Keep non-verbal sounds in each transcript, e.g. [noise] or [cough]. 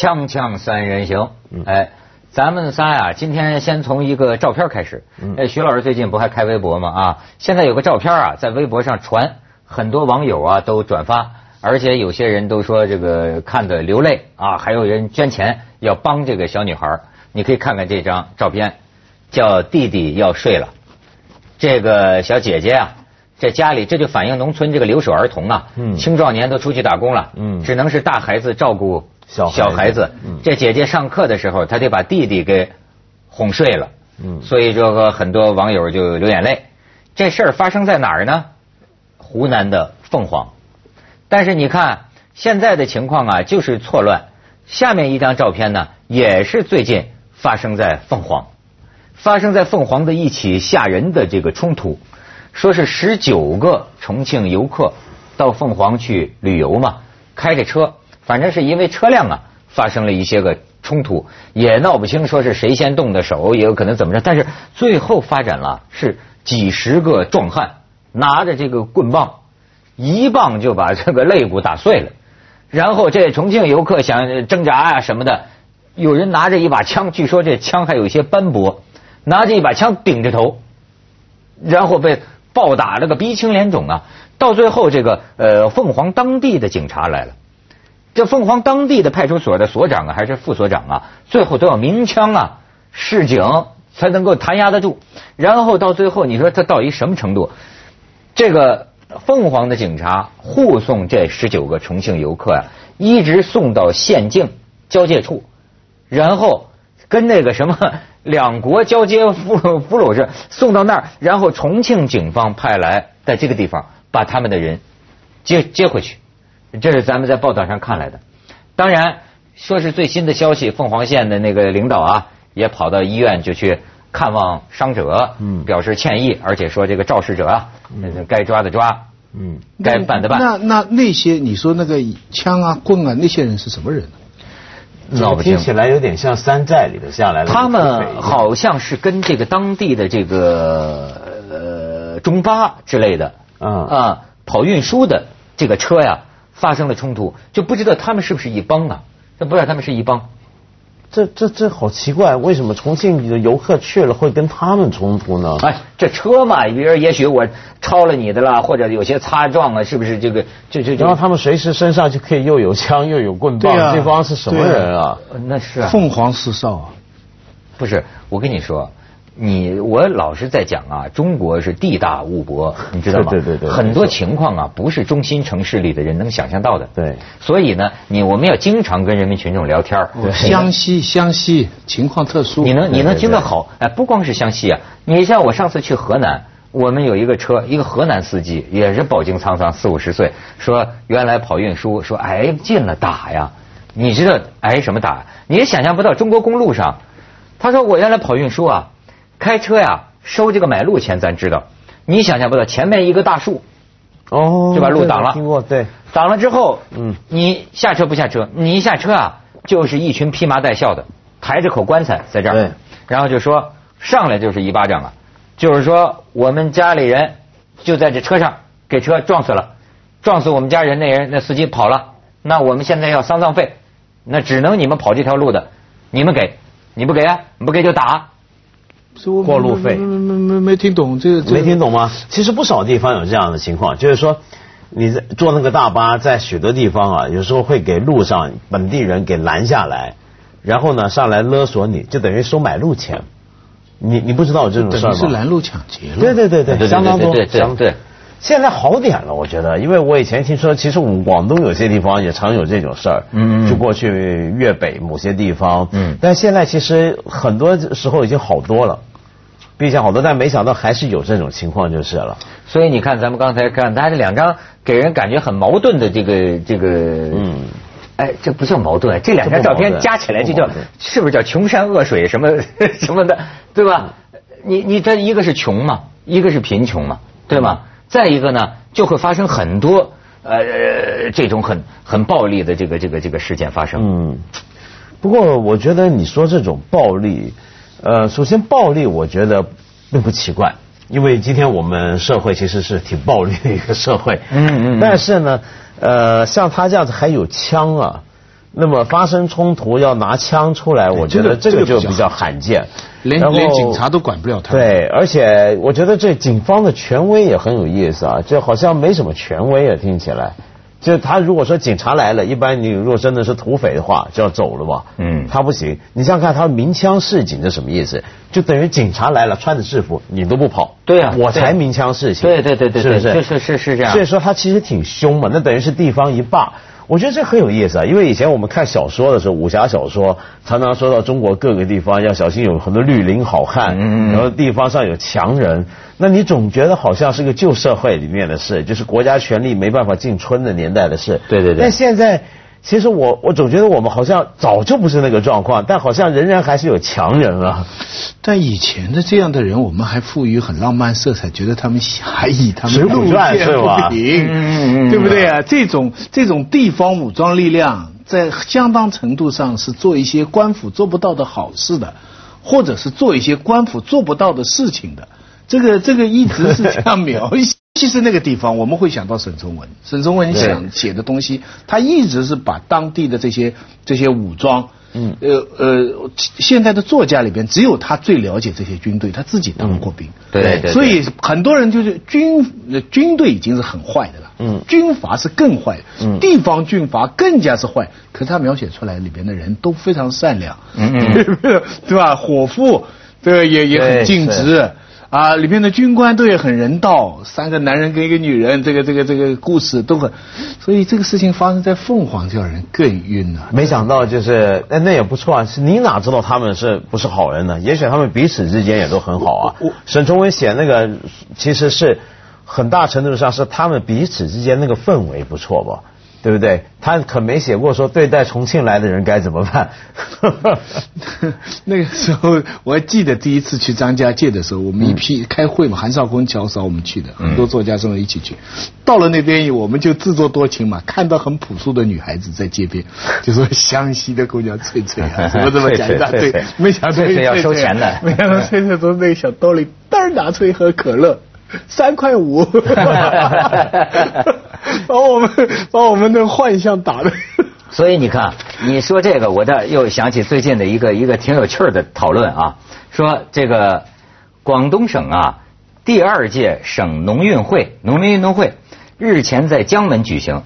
锵锵三人行，哎，咱们仨呀，今天先从一个照片开始。哎，徐老师最近不还开微博吗？啊，现在有个照片啊，在微博上传，很多网友啊都转发，而且有些人都说这个看的流泪啊，还有人捐钱要帮这个小女孩。你可以看看这张照片，叫弟弟要睡了。这个小姐姐啊，在家里，这就反映农村这个留守儿童啊，青壮年都出去打工了，只能是大孩子照顾小孩子。这姐姐上课的时候，她得把弟弟给哄睡了，所以这个很多网友就流眼泪。这事儿发生在哪儿呢？湖南的凤凰。但是你看现在的情况啊，就是错乱。下面一张照片呢，也是最近。发生在凤凰，发生在凤凰的一起吓人的这个冲突，说是十九个重庆游客到凤凰去旅游嘛，开着车，反正是因为车辆啊发生了一些个冲突，也闹不清说是谁先动的手，也有可能怎么着，但是最后发展了是几十个壮汉拿着这个棍棒，一棒就把这个肋骨打碎了，然后这重庆游客想挣扎啊什么的。有人拿着一把枪，据说这枪还有一些斑驳，拿着一把枪顶着头，然后被暴打了个鼻青脸肿啊！到最后，这个呃凤凰当地的警察来了，这凤凰当地的派出所的所长啊，还是副所长啊，最后都要鸣枪啊示警才能够弹压得住。然后到最后，你说他到一什么程度？这个凤凰的警察护送这十九个重庆游客啊，一直送到县境交界处。然后跟那个什么两国交接俘虏俘虏是送到那儿，然后重庆警方派来在这个地方把他们的人接接回去，这是咱们在报道上看来的。当然说是最新的消息，凤凰县的那个领导啊也跑到医院就去看望伤者，嗯，表示歉意，而且说这个肇事者啊，该抓的抓，嗯，该办的办。那那那些你说那个枪啊棍啊那些人是什么人呢？听起来有点像山寨里的下来的。他们好像是跟这个当地的这个呃中巴之类的啊啊跑运输的这个车呀发生了冲突，就不知道他们是不是一帮啊？这不知道他们是一帮。这这这好奇怪，为什么重庆的游客去了会跟他们冲突呢？哎，这车嘛，比如也许我超了你的了，或者有些擦撞啊，是不是这个？这这然后他们随时身上就可以又有枪又有棍棒，对方是什么人啊？那是凤凰四少啊，不是？我跟你说。你我老是在讲啊，中国是地大物博，你知道吗？对对对，很多情况啊，不是中心城市里的人能想象到的。对，所以呢，你我们要经常跟人民群众聊天湘西，湘西情况特殊，你能你能听得好？哎，不光是湘西啊，你像我上次去河南，我们有一个车，一个河南司机也是饱经沧桑，四五十岁，说原来跑运输，说挨进了打呀。你知道挨什么打？你也想象不到，中国公路上，他说我原来跑运输啊。开车呀，收这个买路钱，咱知道。你想象不到，前面一个大树，哦，就把路挡了。听过，对。挡了之后，嗯，你下车不下车？你一下车啊，就是一群披麻戴孝的，抬着口棺材在这儿。对。然后就说上来就是一巴掌啊，就是说我们家里人就在这车上给车撞死了，撞死我们家人那人那司机跑了，那我们现在要丧葬费，那只能你们跑这条路的，你们给，你不给啊？你不给就打。过路费没没没没听懂这个没听懂吗？其实不少地方有这样的情况，就是说你在坐那个大巴，在许多地方啊，有时候会给路上本地人给拦下来，然后呢上来勒索你，就等于收买路钱。你你不知道这种事吗？是拦路抢劫了。对对对对，相当多，相对。现在好点了，我觉得，因为我以前听说，其实我们广东有些地方也常有这种事儿，嗯，就过去粤北某些地方，嗯，但现在其实很多时候已经好多了，比以前好多，但没想到还是有这种情况就是了。所以你看，咱们刚才看，他这两张给人感觉很矛盾的这个这个，嗯，哎，这不叫矛盾，这两张照片加起来就叫是不是叫穷山恶水什么 [laughs] 什么的，对吧？你你这一个是穷嘛，一个是贫穷嘛，对吗？再一个呢，就会发生很多呃这种很很暴力的这个这个这个事件发生。嗯，不过我觉得你说这种暴力，呃，首先暴力我觉得并不奇怪，因为今天我们社会其实是挺暴力的一个社会。[laughs] 嗯嗯。但是呢，呃，像他这样子还有枪啊，那么发生冲突要拿枪出来，我觉得这个就比较罕见。连连警察都管不了他。对，而且我觉得这警方的权威也很有意思啊，这好像没什么权威啊，听起来。就他如果说警察来了，一般你如果真的是土匪的话，就要走了吧。嗯。他不行，你想想看，他鸣枪示警这什么意思？就等于警察来了，穿着制服，你都不跑。对啊。我才鸣枪示警。对对对对，是不是？是是是这样。所以说他其实挺凶嘛，那等于是地方一霸。我觉得这很有意思啊，因为以前我们看小说的时候，武侠小说常常说到中国各个地方要小心有很多绿林好汉，嗯然后地方上有强人，那你总觉得好像是个旧社会里面的事，就是国家权力没办法进村的年代的事。对对对。但现在。其实我我总觉得我们好像早就不是那个状况，但好像仍然还是有强人啊。但以前的这样的人，我们还赋予很浪漫色彩，觉得他们侠义，他们路见不平，对不对啊？这种这种地方武装力量，在相当程度上是做一些官府做不到的好事的，或者是做一些官府做不到的事情的。这个这个一直是这样描写。其实那个地方，我们会想到沈从文。沈从文想写的东西，他一直是把当地的这些这些武装，嗯，呃呃，现在的作家里边，只有他最了解这些军队，他自己当过兵。对对。所以很多人就是军军队已经是很坏的了，嗯，军阀是更坏的，嗯，地方军阀更加是坏。可是他描写出来里边的人都非常善良，嗯嗯，[laughs] 对吧？伙夫，对，也也很尽职。啊，里面的军官都也很人道，三个男人跟一个女人，这个这个这个故事都很，所以这个事情发生在凤凰，叫人更晕了。没想到就是，那那也不错啊，是你哪知道他们是不是好人呢？也许他们彼此之间也都很好啊。沈从文写那个，其实是很大程度上是他们彼此之间那个氛围不错吧。对不对？他可没写过说对待重庆来的人该怎么办。[laughs] 那个时候我还记得第一次去张家界的时候，我们一批开会嘛，韩少坤、乔少我们去的，很多作家跟我一起去。到了那边我们就自作多情嘛，看到很朴素的女孩子在街边，就说湘西的姑娘翠翠啊，[laughs] 怎么怎么讲一大堆，没想到翠翠要收钱的，[laughs] 没想到翠翠从那个小兜里噔拿出一盒可乐。三块五，[laughs] 把我们把我们的幻象打的。[laughs] 所以你看，你说这个，我这又想起最近的一个一个挺有趣的讨论啊，说这个广东省啊第二届省农运会农民运动会日前在江门举行，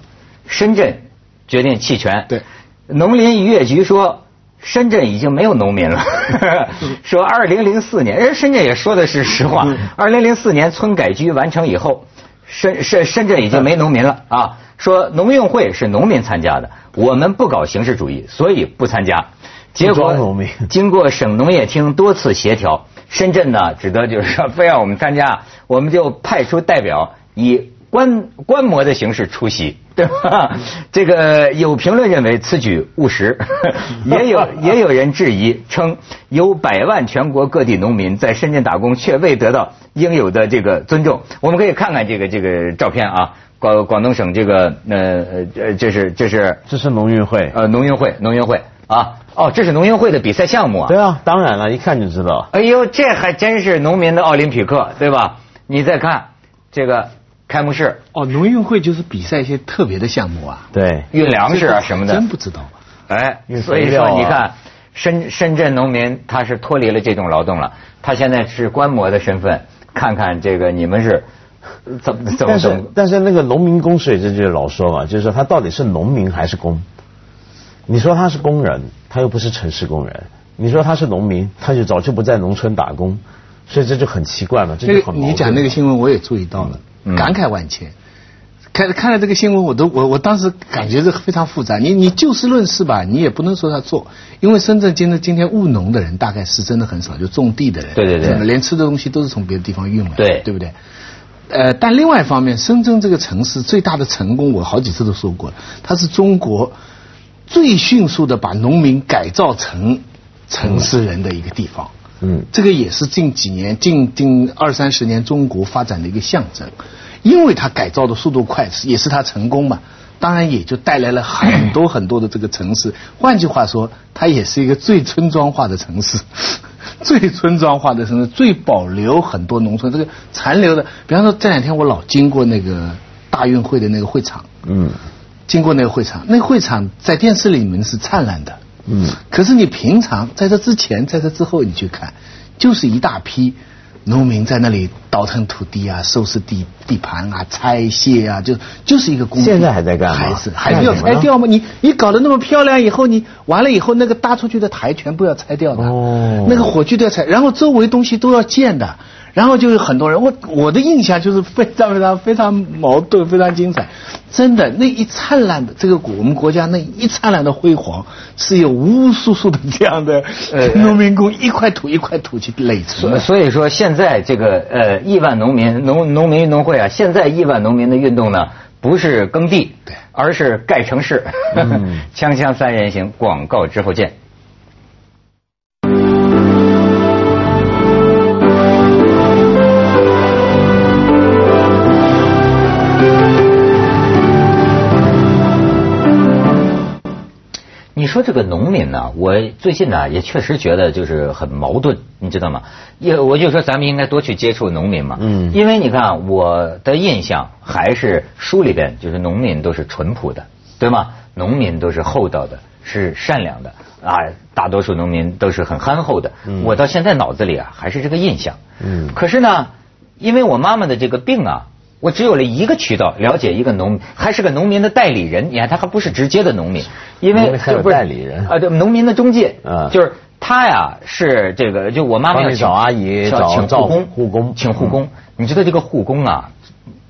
深圳决定弃权。对，农林渔业局说。深圳已经没有农民了，[laughs] 说二零零四年，人深圳也说的是实话。二零零四年村改居完成以后，深深深圳已经没农民了啊。说农运会是农民参加的，我们不搞形式主义，所以不参加。结果经过省农业厅多次协调，深圳呢只得就是说非要我们参加，我们就派出代表以。观观摩的形式出席，对吧？这个有评论认为此举务实，[laughs] 也有 [laughs] 也有人质疑称有百万全国各地农民在深圳打工，却未得到应有的这个尊重。我们可以看看这个这个照片啊，广广东省这个呃呃，这是这是这是农运会呃农运会农运会啊哦，这是农运会的比赛项目啊。对啊，当然了，一看就知道。哎呦，这还真是农民的奥林匹克，对吧？你再看这个。开幕式哦，农运会就是比赛一些特别的项目啊，对，运粮食啊什么的，真不知道。哎，所以说你看，深深圳农民他是脱离了这种劳动了，他现在是观摩的身份，看看这个你们是怎么怎么但是。但是那个农民工水这就老说嘛，就是说他到底是农民还是工？你说他是工人，他又不是城市工人；你说他是农民，他就早就不在农村打工，所以这就很奇怪嘛，这就很你讲那个新闻我也注意到了。感慨万千，看看了这个新闻，我都我我当时感觉是非常复杂。你你就事论事吧，你也不能说他做，因为深圳今天今天务农的人大概是真的很少，就种地的人，对对对，连吃的东西都是从别的地方运来，对。对不对？呃，但另外一方面，深圳这个城市最大的成功，我好几次都说过了，它是中国最迅速的把农民改造成城市人的一个地方。嗯，这个也是近几年、近近二三十年中国发展的一个象征，因为它改造的速度快，也是它成功嘛。当然也就带来了很多很多的这个城市。换句话说，它也是一个最村庄化的城市，[laughs] 最村庄化的城市，最保留很多农村这个残留的。比方说这两天我老经过那个大运会的那个会场，嗯，经过那个会场，那个会场在电视里面是灿烂的，嗯，可是你平常在这之前，在这之后，你去看，就是一大批。农民在那里倒腾土地啊，收拾地地盘啊，拆卸啊，就就是一个工。现在还在干吗？还是还是要拆掉吗？你你搞得那么漂亮以后，你完了以后，那个搭出去的台全部要拆掉的，哦，那个火炬都要拆，然后周围东西都要建的。然后就有很多人，我我的印象就是非常非常非常矛盾，非常精彩。真的，那一灿烂的这个我们国家那一灿烂的辉煌，是有无数数的这样的呃农民工一块土一块土去垒成的。所以说，现在这个呃亿万农民农农民运动会啊，现在亿万农民的运动呢，不是耕地，而是盖城市。[laughs] 锵锵三人行，广告之后见。你说这个农民呢，我最近呢也确实觉得就是很矛盾，你知道吗？也我就说咱们应该多去接触农民嘛，嗯，因为你看我的印象还是书里边就是农民都是淳朴的，对吗？农民都是厚道的，是善良的啊，大多数农民都是很憨厚的。我到现在脑子里啊还是这个印象，嗯，可是呢，因为我妈妈的这个病啊。我只有了一个渠道了解一个农，还是个农民的代理人。你看，他还不是直接的农民，因为还有代理人啊，对，农民的中介，啊，就是他呀，是这个，就我妈妈要找阿姨，请护工，护工，请护工。你知道这个护工啊，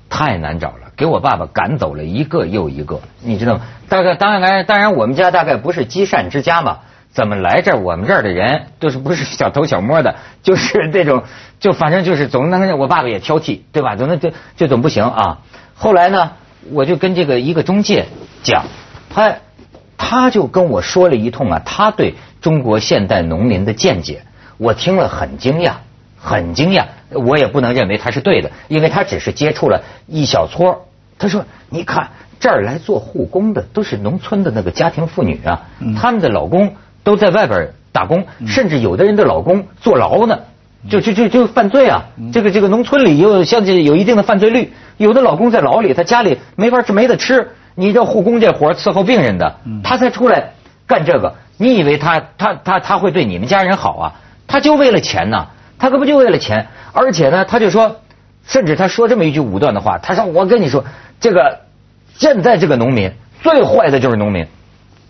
太难找了，给我爸爸赶走了一个又一个，你知道吗？大概当然，当然我们家大概不是积善之家嘛。怎么来这儿？我们这儿的人都是不是小偷小摸的，[laughs] 就是这种，就反正就是总能。我爸爸也挑剔，对吧？总能就就总不行啊。后来呢，我就跟这个一个中介讲，他他就跟我说了一通啊，他对中国现代农民的见解，我听了很惊讶，很惊讶。我也不能认为他是对的，因为他只是接触了一小撮。他说：“你看这儿来做护工的都是农村的那个家庭妇女啊，他们的老公。”都在外边打工，甚至有的人的老公坐牢呢，就就就就犯罪啊！这个这个农村里又像这有一定的犯罪率，有的老公在牢里，他家里没法吃没得吃，你这护工这活伺候病人的，他才出来干这个。你以为他他他他会对你们家人好啊？他就为了钱呐，他可不就为了钱？而且呢，他就说，甚至他说这么一句武断的话，他说：“我跟你说，这个现在这个农民最坏的就是农民。”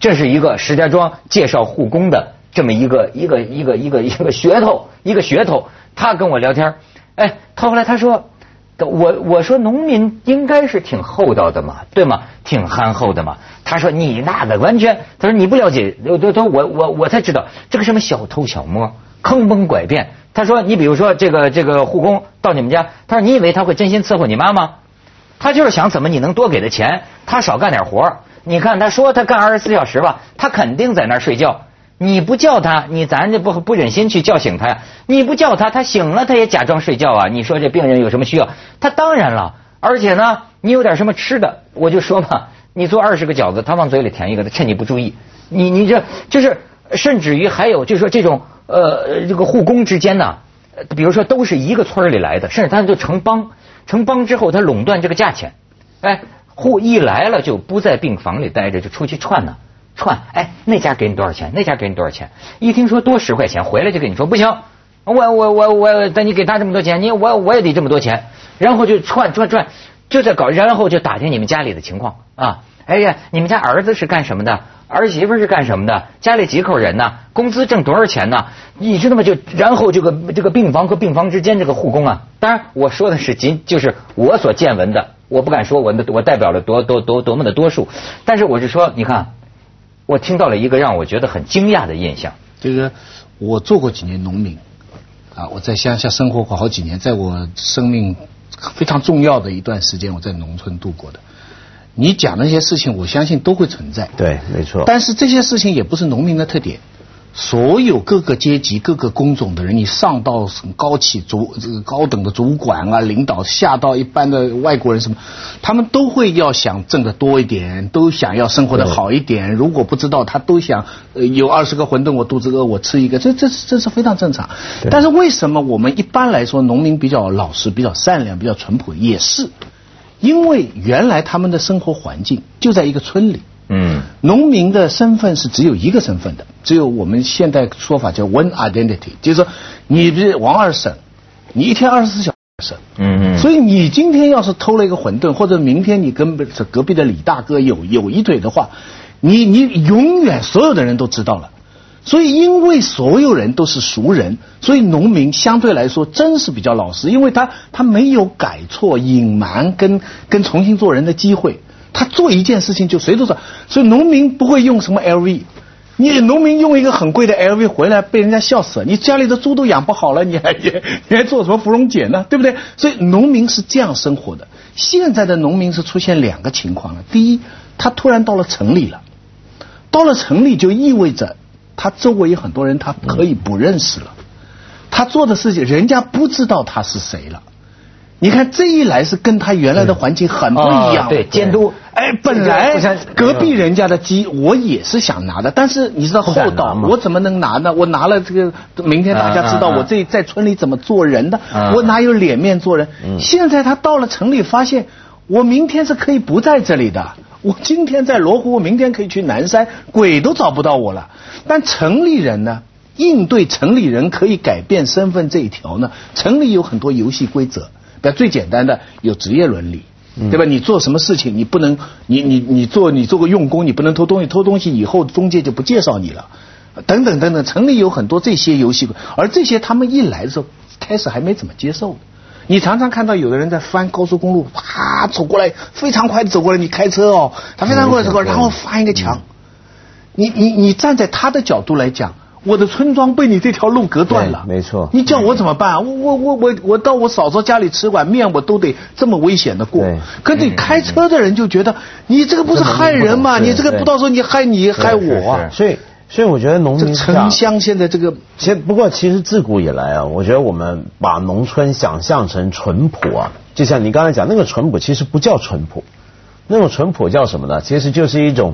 这是一个石家庄介绍护工的这么一个一个一个一个一个噱头，一个噱头。他跟我聊天，哎，他后来他说，我我说农民应该是挺厚道的嘛，对吗？挺憨厚的嘛。他说你那个完全，他说你不了解，他他我我我才知道这个什么小偷小摸，坑蒙拐骗。他说你比如说这个这个护工到你们家，他说你以为他会真心伺候你妈吗？他就是想怎么你能多给他钱，他少干点活你看他说他干二十四小时吧，他肯定在那儿睡觉。你不叫他，你咱就不不忍心去叫醒他呀。你不叫他，他醒了他也假装睡觉啊。你说这病人有什么需要？他当然了。而且呢，你有点什么吃的，我就说嘛，你做二十个饺子，他往嘴里填一个，他趁你不注意。你你这就是，甚至于还有就是说这种呃这个护工之间呢，比如说都是一个村里来的，甚至他就成帮，成帮之后他垄断这个价钱，哎。户一来了就不在病房里待着，就出去串呢，串。哎，那家给你多少钱？那家给你多少钱？一听说多十块钱，回来就跟你说不行，我我我我，等你给他这么多钱，你我我也得这么多钱。然后就串串串，就在搞，然后就打听你们家里的情况啊。哎呀，你们家儿子是干什么的？儿媳妇是干什么的？家里几口人呢？工资挣多少钱呢？你知道吗？就然后这个这个病房和病房之间这个护工啊，当然我说的是仅就是我所见闻的。我不敢说，我我代表了多多多多么的多数，但是我是说，你看，我听到了一个让我觉得很惊讶的印象。这个我做过几年农民，啊，我在乡下生活过好几年，在我生命非常重要的一段时间，我在农村度过的。你讲那些事情，我相信都会存在。对，没错。但是这些事情也不是农民的特点。所有各个阶级、各个工种的人，你上到高企主这个高等的主管啊、领导，下到一般的外国人什么，他们都会要想挣得多一点，都想要生活的好一点。如果不知道，他都想有二十个馄饨，我肚子饿，我吃一个，这这这是非常正常。但是为什么我们一般来说农民比较老实、比较善良、比较淳朴，也是？因为原来他们的生活环境就在一个村里。嗯，农民的身份是只有一个身份的，只有我们现代说法叫 one identity，就是说你是王二婶，你一天二十四小时。嗯嗯。所以你今天要是偷了一个馄饨，或者明天你跟隔壁的李大哥有有一腿的话，你你永远所有的人都知道了。所以因为所有人都是熟人，所以农民相对来说真是比较老实，因为他他没有改错、隐瞒跟跟重新做人的机会。他做一件事情就谁都知道，所以农民不会用什么 LV，你农民用一个很贵的 LV 回来被人家笑死了，你家里的猪都养不好了，你还 [laughs] 你还做什么芙蓉姐呢？对不对？所以农民是这样生活的。现在的农民是出现两个情况了，第一，他突然到了城里了，到了城里就意味着他周围有很多人他可以不认识了，他做的事情人家不知道他是谁了。你看这一来是跟他原来的环境很不一样，对监督。哎，本来隔壁人家的鸡我也是想拿的，但是你知道厚道，我怎么能拿呢？我拿了这个，明天大家知道我这在村里怎么做人的，我哪有脸面做人？现在他到了城里，发现我明天是可以不在这里的，我今天在罗湖，我明天可以去南山，鬼都找不到我了。但城里人呢，应对城里人可以改变身份这一条呢，城里有很多游戏规则。最简单的有职业伦理，对吧？你做什么事情，你不能，你你你做你做个用工，你不能偷东西，偷东西以后中介就不介绍你了，等等等等。城里有很多这些游戏，而这些他们一来的时候，开始还没怎么接受。你常常看到有的人在翻高速公路，啪走过来，非常快的走过来，你开车哦，他非常快走过来，然后翻一个墙。你你你站在他的角度来讲。我的村庄被你这条路隔断了，没错。你叫我怎么办？我我我我我到我嫂嫂家里吃碗面，我都得这么危险的过。可你开车的人就觉得，你这个不是害人吗？你这个不到时候你害你害我。所以所以我觉得农民城乡现在这个，其实不过其实自古以来啊，我觉得我们把农村想象成淳朴啊，就像你刚才讲那个淳朴，其实不叫淳朴，那种淳朴叫什么呢？其实就是一种。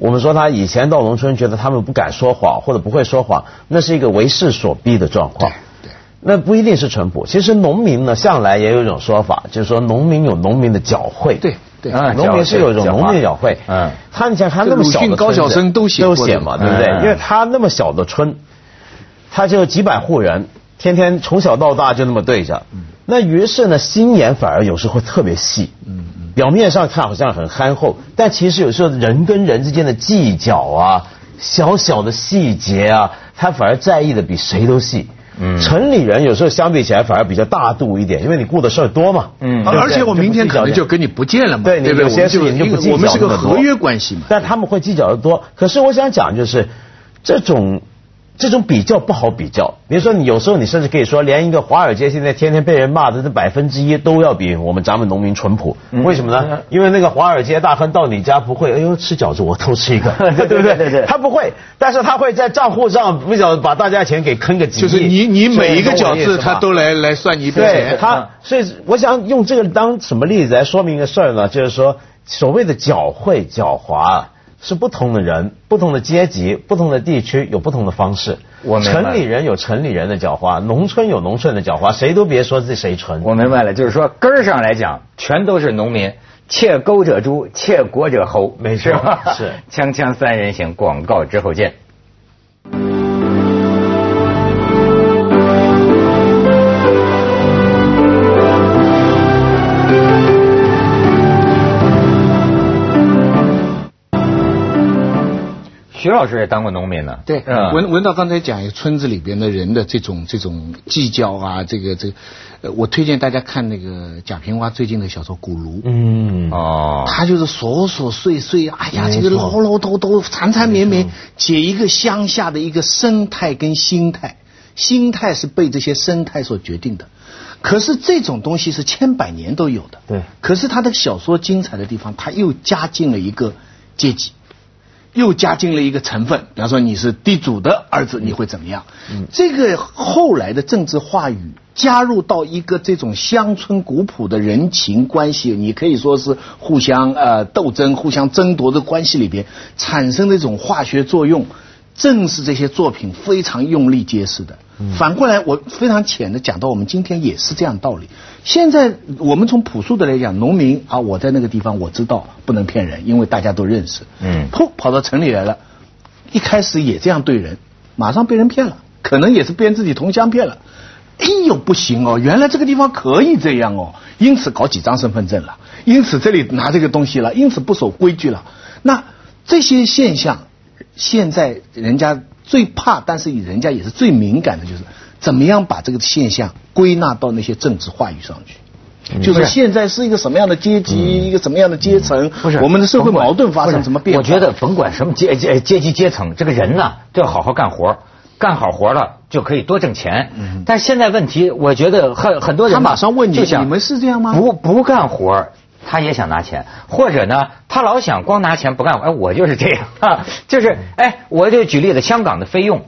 我们说他以前到农村，觉得他们不敢说谎或者不会说谎，那是一个为势所逼的状况。对，那不一定是淳朴。其实农民呢，向来也有一种说法，就是说农民有农民的狡慧。对对，农民是有一种农民的狡慧。嗯，他你想他那么小的高晓生都写都写嘛，对不对？因为他那么小的村，他就几百户人，天天从小到大就那么对着。那于是呢，心眼反而有时候会特别细。嗯。表面上看好像很憨厚，但其实有时候人跟人之间的计较啊，小小的细节啊，他反而在意的比谁都细。嗯，城里人有时候相比起来反而比较大度一点，因为你顾的事儿多嘛。嗯，而且我明天可能就跟你不见了嘛。对，对有些事情就不计较我们是个合约关系嘛。但他们会计较的多。可是我想讲就是这种。这种比较不好比较，比如说你有时候你甚至可以说，连一个华尔街现在天天被人骂的这百分之一都要比我们咱们农民淳朴，为什么呢？因为那个华尔街大亨到你家不会，哎呦吃饺子我偷吃一个，[laughs] 对不对？对对，他不会，但是他会在账户上不晓得把大家钱给坑个几亿。就是你你每一个饺子他都来来算你一笔钱。他所以我想用这个当什么例子来说明一个事儿呢？就是说所谓的狡猾狡猾。是不同的人，不同的阶级，不同的地区有不同的方式。我城里人有城里人的狡猾，农村有农村的狡猾，谁都别说这谁纯。我明白了，就是说根儿上来讲，全都是农民。窃钩者诛，窃国者侯，没错，是。[laughs] 锵锵三人行，广告之后见。徐老师也当过农民呢。对，文文道刚才讲，村子里边的人的这种这种计较啊，这个这个，呃，我推荐大家看那个贾平凹最近的小说《古炉》。嗯，哦，他就是琐琐碎碎，哎呀，这个唠唠叨叨、缠缠绵绵，写一个乡下的一个生态跟心态，心态是被这些生态所决定的。可是这种东西是千百年都有的。对。可是他的小说精彩的地方，他又加进了一个阶级。又加进了一个成分，比方说你是地主的儿子，你会怎么样？这个后来的政治话语加入到一个这种乡村古朴的人情关系，你可以说是互相呃斗争、互相争夺的关系里边产生的一种化学作用。正是这些作品非常用力揭示的。反过来，我非常浅的讲到，我们今天也是这样道理。现在我们从朴素的来讲，农民啊，我在那个地方我知道不能骗人，因为大家都认识。嗯，噗，跑到城里来了，一开始也这样对人，马上被人骗了，可能也是被自己同乡骗了。哎呦，不行哦，原来这个地方可以这样哦，因此搞几张身份证了，因此这里拿这个东西了，因此不守规矩了。那这些现象，现在人家。最怕，但是人家也是最敏感的，就是怎么样把这个现象归纳到那些政治话语上去。就是现在是一个什么样的阶级，一个什么样的阶层？不是我们的社会矛盾发生什么变化？我觉得甭管什么阶阶阶级阶层，这个人呢都要好好干活，干好活了就可以多挣钱。嗯但现在问题，我觉得很很多人他马上问你，你们是这样吗？不不干活。他也想拿钱，或者呢，他老想光拿钱不干。哎，我就是这样啊，就是哎，我就举例子，香港的费用，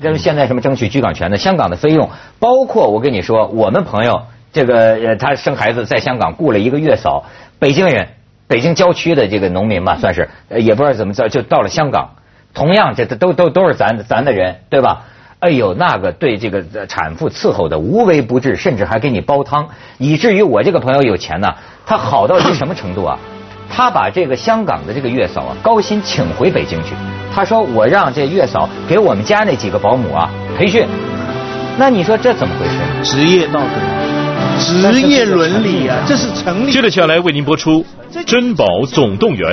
就是现在什么争取居港权的，香港的费用，包括我跟你说，我们朋友这个他生孩子在香港雇了一个月嫂，北京人，北京郊区的这个农民嘛，算是也不知道怎么着，就到了香港，同样这都都都是咱咱的人，对吧？哎呦，那个对这个产妇伺候的无微不至，甚至还给你煲汤，以至于我这个朋友有钱呢，他好到一什么程度啊？[coughs] 他把这个香港的这个月嫂啊，高薪请回北京去。他说我让这月嫂给我们家那几个保姆啊培训。那你说这怎么回事？职业道德，职业伦理啊，这是成立。接着下来为您播出《珍宝总动员》。